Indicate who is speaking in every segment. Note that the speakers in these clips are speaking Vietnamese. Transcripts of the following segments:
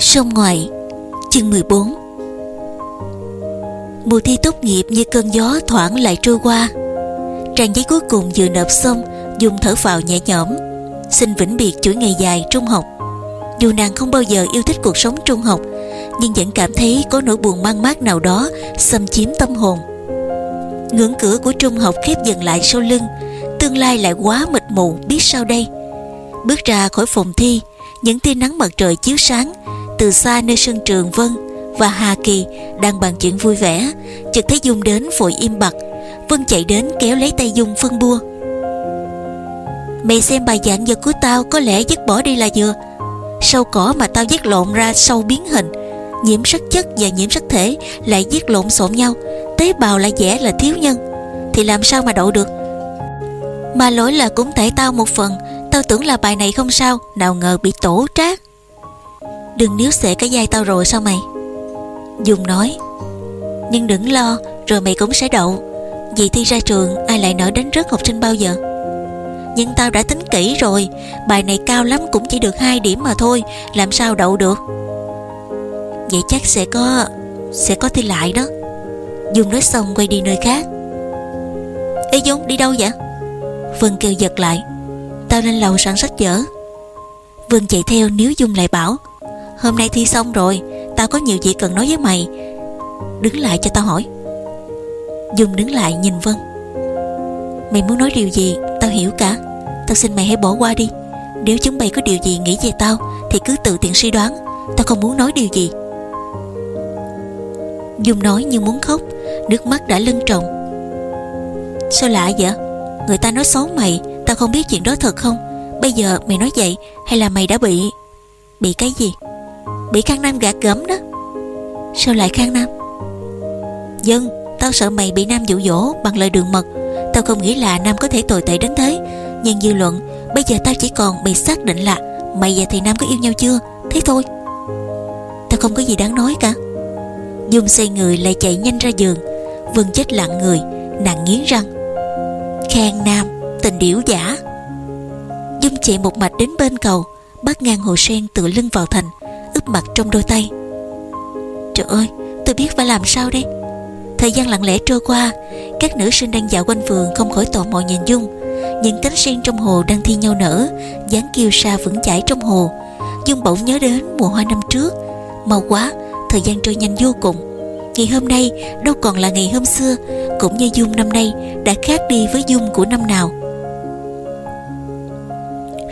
Speaker 1: Sông ngoại, Chương 14 Mùa thi tốt nghiệp như cơn gió thoảng lại trôi qua. Trang giấy cuối cùng vừa nộp xong Dung thở phào nhẹ nhõm. Xin vĩnh biệt chuỗi ngày dài trung học. Dù nàng không bao giờ yêu thích cuộc sống trung học, Nhưng vẫn cảm thấy có nỗi buồn mang mát nào đó Xâm chiếm tâm hồn. Ngưỡng cửa của trung học khép dần lại sau lưng, Tương lai lại quá mịt mù, biết sao đây? Bước ra khỏi phòng thi, Những tia nắng mặt trời chiếu sáng từ xa nơi sân trường Vân Và Hà Kỳ đang bàn chuyện vui vẻ, Chợt thấy Dung đến vội im bặt. Vân chạy đến kéo lấy tay Dung phân bua. Mày xem bài giảng giờ của tao Có lẽ dứt bỏ đi là vừa. Sâu cỏ mà tao viết lộn ra sâu biến hình. Nhiễm sắc chất và nhiễm sắc thể Lại viết lộn xộn nhau. Tế bào lại vẽ là thiếu nhân. Thì làm sao mà đậu được? Mà lỗi là cũng tại tao một phần. Tao tưởng là bài này không sao. Nào ngờ bị tổ trác. Đừng níu xẻ cái dây tao rồi sao mày? Dung nói. Nhưng đừng lo, Rồi mày cũng sẽ đậu. Vì thi ra trường, ai lại nỡ đánh rớt học sinh bao giờ? Nhưng tao đã tính kỹ rồi, Bài này cao lắm cũng chỉ được 2 điểm mà thôi, Làm sao đậu được? Vậy chắc sẽ có Sẽ có thi lại đó. Dung nói xong quay đi nơi khác. Ê Dung, đi đâu vậy? Vân kêu giật lại. Tao lên lầu sẵn sách vở Vân chạy theo nếu Dung lại bảo. Hôm nay thi xong rồi, Tao có nhiều việc cần nói với mày. Đứng lại cho tao hỏi. Dung đứng lại nhìn Vân. Mày muốn nói điều gì, Tao hiểu cả. Tao xin mày hãy bỏ qua đi. Nếu chúng mày có điều gì nghĩ về tao, Thì cứ tự tiện suy đoán. Tao không muốn nói điều gì. Dung nói như muốn khóc, Nước mắt đã lưng tròng. Sao lạ vậy? Người ta nói xấu mày, Tao không biết chuyện đó thật không? Bây giờ mày nói vậy, Hay là mày đã bị Bị cái gì? Bị Khang Nam gạt gẫm đó. Sao lại Khang Nam? Dân, Tao sợ mày bị Nam dụ dỗ Bằng lời đường mật. Tao không nghĩ là Nam có thể tồi tệ đến thế. Nhưng dư luận, Bây giờ tao chỉ còn bị xác định là Mày và thầy Nam có yêu nhau chưa? Thế thôi. Tao không có gì đáng nói cả. Dung xoay người lại chạy nhanh ra giường. Vân chết lặng người, Nàng nghiến răng. Khang Nam, Tình điểu giả. Dung chạy một mạch đến bên cầu, Bắt ngang hồ sen tựa lưng vào thành ướp mặt trong đôi tay. Trời ơi, tôi biết phải làm sao đây. Thời gian lặng lẽ trôi qua, Các nữ sinh đang dạo quanh vườn Không khỏi tò mò nhìn Dung. Những cánh sen trong hồ đang thi nhau nở, dáng kiêu sa vững chãi trong hồ. Dung bỗng nhớ đến mùa hoa năm trước. Mau quá, Thời gian trôi nhanh vô cùng. Ngày hôm nay đâu còn là ngày hôm xưa, Cũng như Dung năm nay Đã khác đi với Dung của năm nào.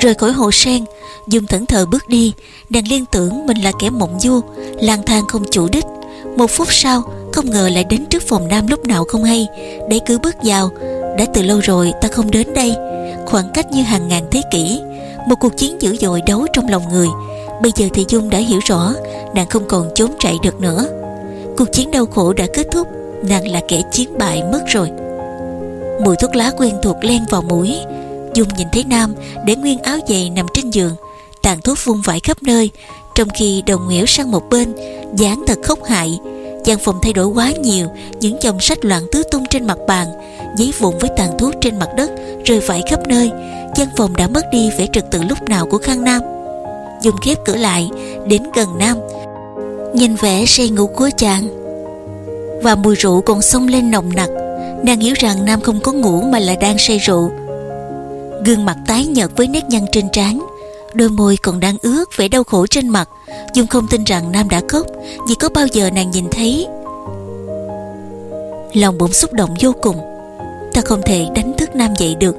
Speaker 1: Rời khỏi hồ sen Dung thẫn thờ bước đi, Nàng liên tưởng mình là kẻ mộng du, lang thang không chủ đích. Một phút sau, Không ngờ lại đến trước phòng nam lúc nào không hay. Để cứ bước vào, Đã từ lâu rồi ta không đến đây. Khoảng cách như hàng ngàn thế kỷ, Một cuộc chiến dữ dội đấu trong lòng người. Bây giờ thì Dung đã hiểu rõ, Nàng không còn trốn chạy được nữa. Cuộc chiến đau khổ đã kết thúc, Nàng là kẻ chiến bại mất rồi. Mùi thuốc lá quen thuộc len vào mũi. Dung nhìn thấy Nam, để nguyên áo giày nằm trên giường tàn thuốc vung vãi khắp nơi, trong khi đồng nghẽo sang một bên, dáng thật khốc hại. Gian phòng thay đổi quá nhiều, những chồng sách loạn tứ tung trên mặt bàn, giấy vụn với tàn thuốc trên mặt đất rơi vãi khắp nơi. Gian phòng đã mất đi vẻ trật tự lúc nào của khang nam. Dùng khép cửa lại, đến gần nam. Nhìn vẻ say ngủ của chàng. Và mùi rượu còn xông lên nồng nặc. Nàng hiểu rằng nam không có ngủ mà là đang say rượu. Gương mặt tái nhợt với nét nhăn trên trán đôi môi còn đang ướt vẻ đau khổ trên mặt. Dung không tin rằng nam đã khóc, vì có bao giờ nàng nhìn thấy. Lòng bỗng xúc động vô cùng. Ta không thể đánh thức nam dậy được.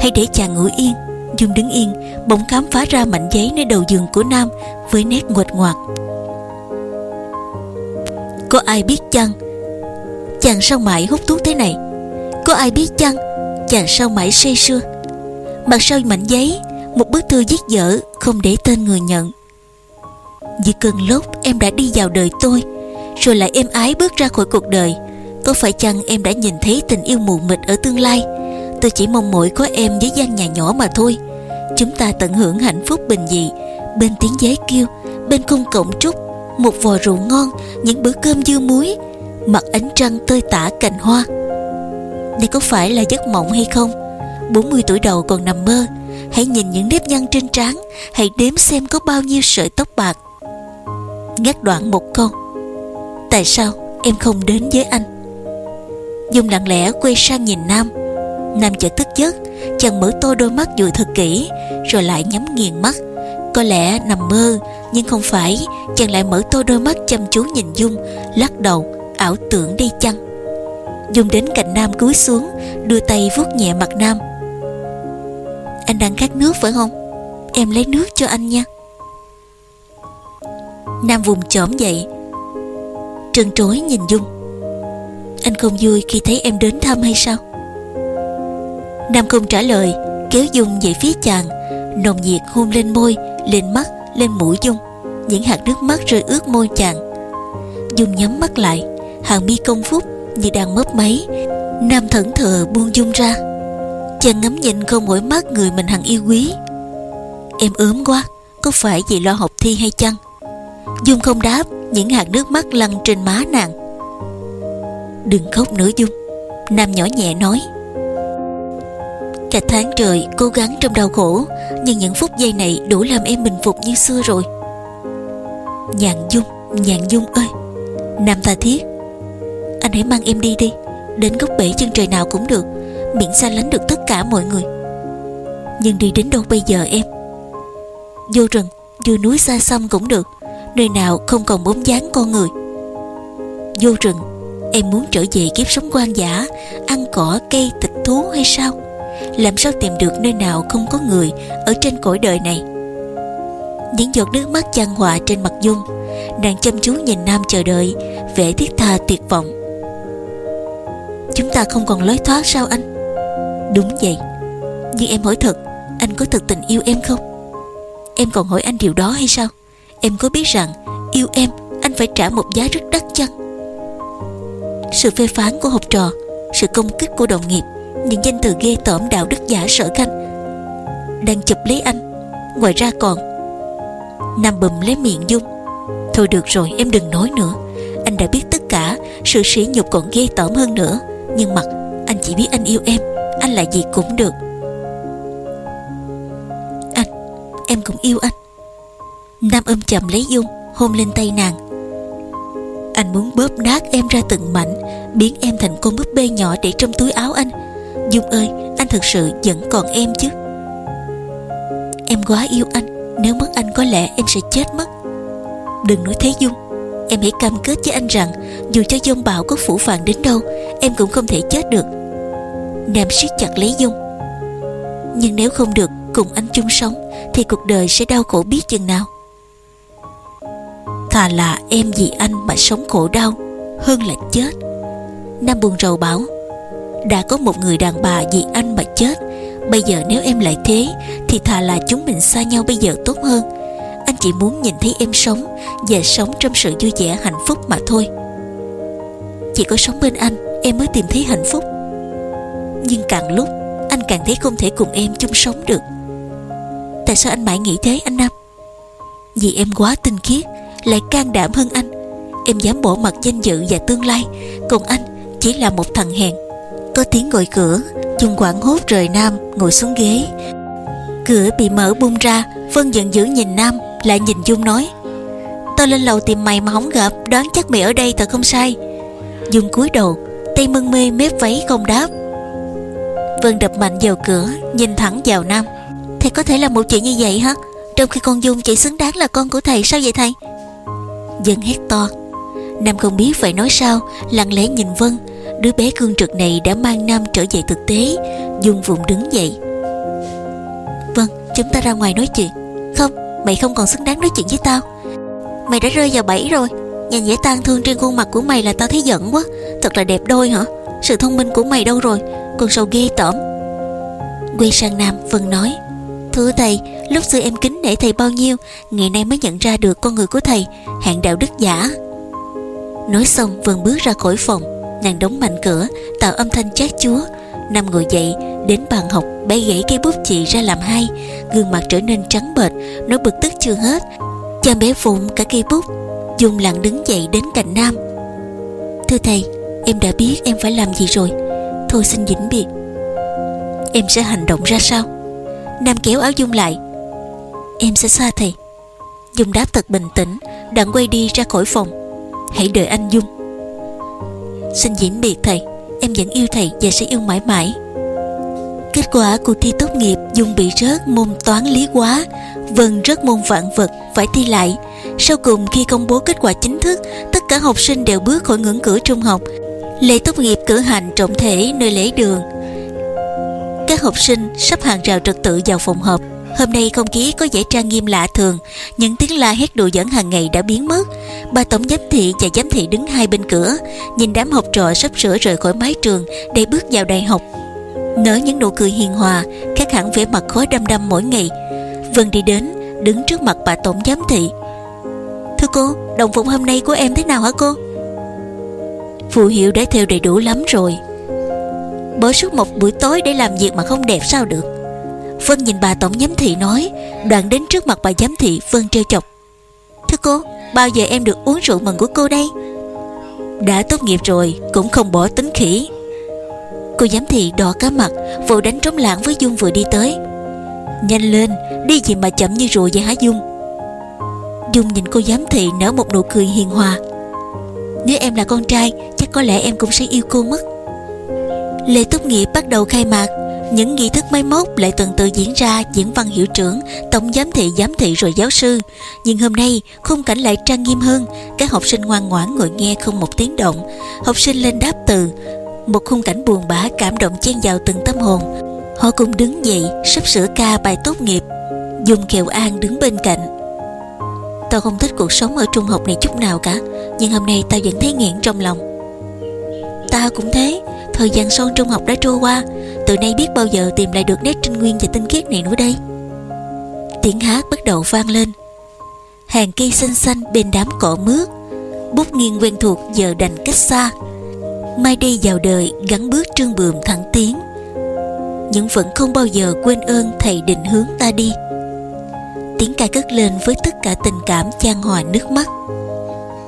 Speaker 1: Hãy để chàng ngủ yên. Dung đứng yên, bỗng khám phá ra mảnh giấy nơi đầu giường của nam với nét nguệch ngoạc. Có ai biết chăng? Chàng sao mãi hút thuốc thế này? Có ai biết chăng? Chàng sao mãi say sưa? Mặt sau mảnh giấy một bức thư viết dở không để tên người nhận. Vì cơn lốc, em đã đi vào đời tôi, Rồi lại êm ái bước ra khỏi cuộc đời. Có phải chăng em đã nhìn thấy tình yêu mù mịt ở tương lai? Tôi chỉ mong mỏi có em với gian nhà nhỏ mà thôi. Chúng ta tận hưởng hạnh phúc bình dị, Bên tiếng giấy kêu, Bên khung cổng trúc, Một vò rượu ngon, Những bữa cơm dưa muối Mặt ánh trăng tơi tả cành hoa. Đây có phải là giấc mộng hay không? 40 tuổi đầu còn nằm mơ Hãy nhìn những nếp nhăn trên trán. Hãy đếm xem có bao nhiêu sợi tóc bạc. Ngắt đoạn một câu Tại sao em không đến với anh? Dung lặng lẽ quay sang nhìn Nam. Nam chợt thức giấc, Chàng mở to đôi mắt dụi thật kỹ, Rồi lại nhắm nghiền mắt. Có lẽ nằm mơ, Nhưng không phải, Chàng lại mở to đôi mắt chăm chú nhìn Dung, Lắc đầu, ảo tưởng đi chăng? Dung đến cạnh Nam cúi xuống, Đưa tay vuốt nhẹ mặt Nam. Anh đang khát nước phải không? Em lấy nước cho anh nha. Nam vùng chỏm dậy. Trân trối nhìn Dung. Anh không vui khi thấy em đến thăm hay sao? Nam không trả lời Kéo Dung về phía chàng. Nồng nhiệt hôn lên môi Lên mắt, lên mũi Dung. Những hạt nước mắt rơi ướt môi chàng. Dung nhắm mắt lại. Hàng mi công phúc như đang mấp máy. Nam thẫn thờ buông Dung ra. Chàng ngắm nhìn không mỗi mắt người mình hằng yêu quý. Em ướm quá Có phải vì lo học thi hay chăng? Dung không đáp Những hạt nước mắt lăn trên má nàng. Đừng khóc nữa Dung. Nam nhỏ nhẹ nói. Cả tháng trời cố gắng trong đau khổ Nhưng những phút giây này đủ làm em bình phục như xưa rồi. Nhạn Dung, Nhạn Dung ơi! Nam ta thiết. Anh hãy mang em đi đi Đến góc bể chân trời nào cũng được. Miễn xa lánh được tất cả mọi người. Nhưng đi đến đâu bây giờ em? Vô rừng, vô núi xa xăm cũng được Nơi nào không còn bóng dáng con người. Vô rừng Em muốn trở về kiếp sống quan giả Ăn cỏ cây thịt thú hay sao? Làm sao tìm được nơi nào không có người ở trên cõi đời này? Những giọt nước mắt chan hòa trên mặt dung nàng chăm chú nhìn nam chờ đợi vẻ thiết tha tuyệt vọng. Chúng ta không còn lối thoát sao anh? Đúng vậy. Nhưng em hỏi thật, anh có thật tình yêu em không? Em còn hỏi anh điều đó hay sao? Em có biết rằng yêu em, anh phải trả một giá rất đắt chăng? Sự phê phán của học trò, sự công kích của đồng nghiệp, những danh từ ghê tởm đạo đức giả sở khanh đang chụp lấy anh. Ngoài ra còn, nằm bùm lấy miệng dung. Thôi được rồi, em đừng nói nữa. Anh đã biết tất cả, sự sỉ nhục còn ghê tởm hơn nữa. Nhưng mặt anh chỉ biết anh yêu em anh là gì cũng được. Anh, em cũng yêu anh. Nam ôm chầm lấy dung, hôn lên tay nàng. Anh muốn bóp nát em ra từng mảnh, biến em thành con búp bê nhỏ để trong túi áo anh. Dung ơi, anh thực sự vẫn còn em chứ? Em quá yêu anh, Nếu mất anh có lẽ em sẽ chết mất. Đừng nói thế Dung, Em hãy cam kết với anh rằng Dù cho dông bão có phủ phàng đến đâu, Em cũng không thể chết được. Nam siết chặt lấy Dung. Nhưng nếu không được cùng anh chung sống, Thì cuộc đời sẽ đau khổ biết chừng nào. Thà là em vì anh mà sống khổ đau, Hơn là chết. Nam buồn rầu bảo, đã có một người đàn bà vì anh mà chết, Bây giờ nếu em lại thế, Thì thà là chúng mình xa nhau bây giờ tốt hơn. Anh chỉ muốn nhìn thấy em sống Và sống trong sự vui vẻ hạnh phúc mà thôi. Chỉ có sống bên anh, Em mới tìm thấy hạnh phúc. Nhưng càng lúc, Anh càng thấy không thể cùng em chung sống được. Tại sao anh mãi nghĩ thế, anh Nam? Vì em quá tinh khiết, Lại can đảm hơn anh. Em dám bỏ mặt danh dự và tương lai, Còn anh chỉ là một thằng hèn. Có tiếng gọi cửa Dung quảng hốt rời Nam, ngồi xuống ghế. Cửa bị mở bung ra, Vân giận dữ nhìn Nam, Lại nhìn Dung nói, tao lên lầu tìm mày mà không gặp, Đoán chắc mày ở đây thật không sai. Dung cúi đầu, Tay mân mê mép váy không đáp. Vân đập mạnh vào cửa, Nhìn thẳng vào Nam. Thầy có thể là một chuyện như vậy hả? Trong khi con Dung chỉ xứng đáng là con của thầy, Sao vậy thầy? Dân hét to. Nam không biết phải nói sao, Lặng lẽ nhìn Vân. Đứa bé cương trực này đã mang Nam trở về thực tế Dung vùng đứng dậy. Vâng chúng ta ra ngoài nói chuyện. Không, mày không còn xứng đáng nói chuyện với tao. Mày đã rơi vào bẫy rồi. Nhìn vẻ tan thương trên khuôn mặt của mày là tao thấy giận quá. Thật là đẹp đôi hả? Sự thông minh của mày đâu rồi? Con sâu ghê tởm. Quy sang Nam vâng nói, Thưa thầy, Lúc xưa em kính nể thầy bao nhiêu, Ngày nay mới nhận ra được con người của thầy, Hạng đạo đức giả. Nói xong, Vân bước ra khỏi phòng, Nàng đóng mạnh cửa, Tạo âm thanh chát chúa. Nam ngồi dậy, Đến bàn học, bé gãy cây bút chì ra làm hai. Gương mặt trở nên trắng bệch Nó bực tức chưa hết. Cha bé vụn cả cây bút, Dùng lặng đứng dậy đến cạnh Nam. Thưa thầy Em đã biết em phải làm gì rồi. Thôi xin vĩnh biệt. Em sẽ hành động ra sao? Nam kéo áo Dung lại. Em sẽ xa thầy. Dung đáp thật bình tĩnh đặng quay đi ra khỏi phòng. Hãy đợi anh Dung. Xin diễn biệt thầy. Em vẫn yêu thầy và sẽ yêu mãi mãi. Kết quả cuộc thi tốt nghiệp Dung bị rớt môn toán lý quá, Vân rớt môn vạn vật Phải thi lại. Sau cùng khi công bố kết quả chính thức Tất cả học sinh đều bước khỏi ngưỡng cửa trung học. Lễ tốt nghiệp cử hành trọng thể nơi lễ đường. Các học sinh sắp hàng rào trật tự vào phòng họp. Hôm nay không khí có vẻ trang nghiêm lạ thường Những tiếng la hét đùa dẫn hàng ngày đã biến mất. Bà tổng giám thị và giám thị đứng hai bên cửa Nhìn đám học trò sắp sửa rời khỏi mái trường Để bước vào đại học. Nở những nụ cười hiền hòa Khác hẳn vẻ mặt khó đăm đăm mỗi ngày. Vân đi đến Đứng trước mặt bà tổng giám thị. Thưa cô, đồng phục hôm nay của em thế nào hả cô? Phù hiệu đã theo đầy đủ lắm rồi. Bỏ suốt một buổi tối để làm việc mà không đẹp sao được. Vân nhìn bà tổng giám thị nói Đoạn đến trước mặt bà giám thị Vân trêu chọc. Thưa cô, bao giờ em được uống rượu mừng của cô đây? Đã tốt nghiệp rồi Cũng không bỏ tính khỉ. Cô giám thị đỏ cá mặt Vội đánh trống lảng với Dung vừa đi tới. Nhanh lên Đi gì mà chậm như rùa vậy hả Dung? Dung nhìn cô giám thị nở một nụ cười hiền hòa. Nếu em là con trai có lẽ em cũng sẽ yêu cô mất. Lễ tốt nghiệp bắt đầu khai mạc. Những nghi thức máy móc lại tuần tự diễn ra, diễn văn hiệu trưởng, tổng giám thị giám thị rồi giáo sư. Nhưng hôm nay, khung cảnh lại trang nghiêm hơn. Các học sinh ngoan ngoãn ngồi nghe không một tiếng động. Học sinh lên đáp từ. Một khung cảnh buồn bã, cảm động chen vào từng tâm hồn. Họ cùng đứng dậy, sắp sửa ca bài tốt nghiệp. Dùng kẹo an đứng bên cạnh. Tao không thích cuộc sống ở trung học này chút nào cả, nhưng hôm nay tao vẫn thấy nghẹn trong lòng ta cũng thế. Thời gian son trung học đã trôi qua. Từ nay biết bao giờ tìm lại được nét trinh nguyên và tinh khiết này nữa đây. Tiếng hát bắt đầu vang lên. Hàng cây xanh xanh bên đám cỏ mướt, bút nghiêng quen thuộc giờ đành cách xa. Mai đây vào đời gắn bước trương bườm thẳng tiến. Nhưng vẫn không bao giờ quên ơn thầy định hướng ta đi. Tiếng ca cất lên với tất cả tình cảm chan hòa nước mắt.